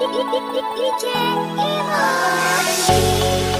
đi đi đi đi đi về DJ Emily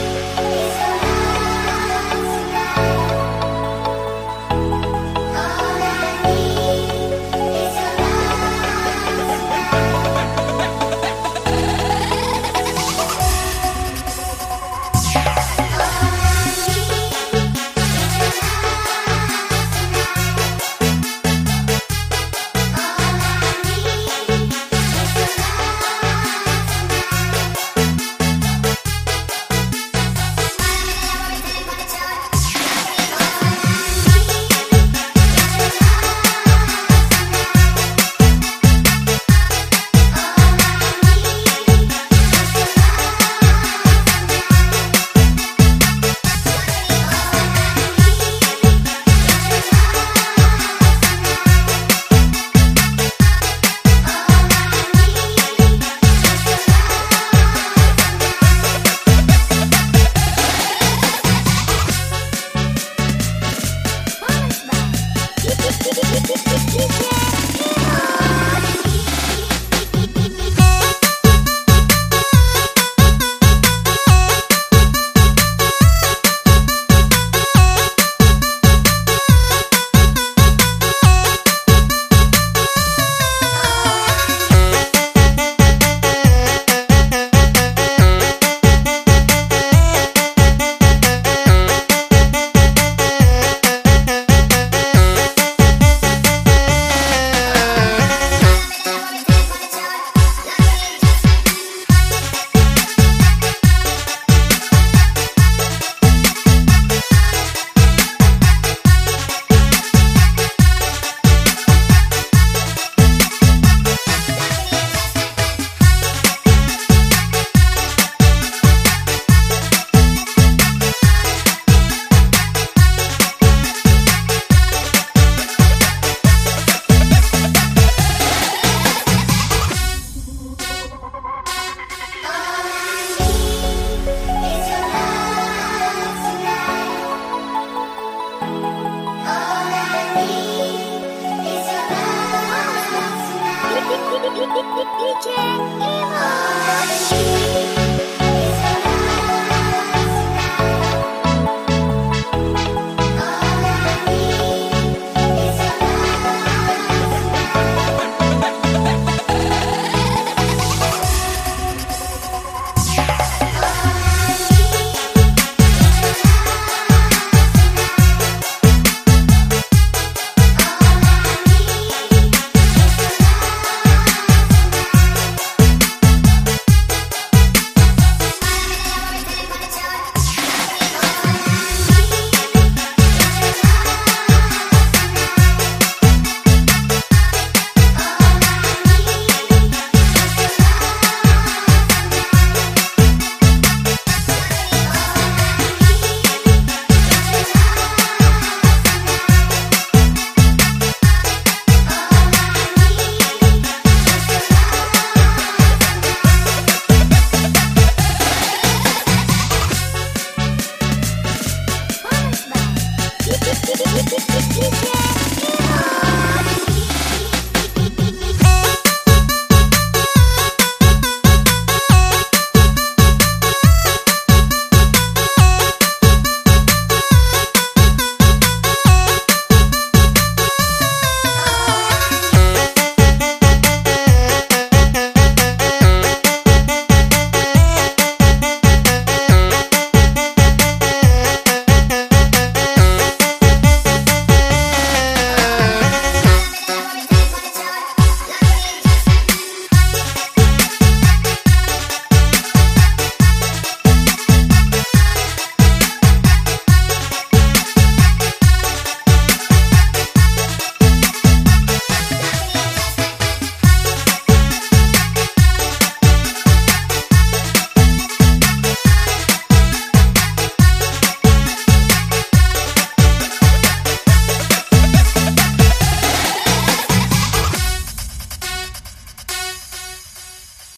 DJ. DJ Iman.